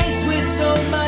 faced with so much.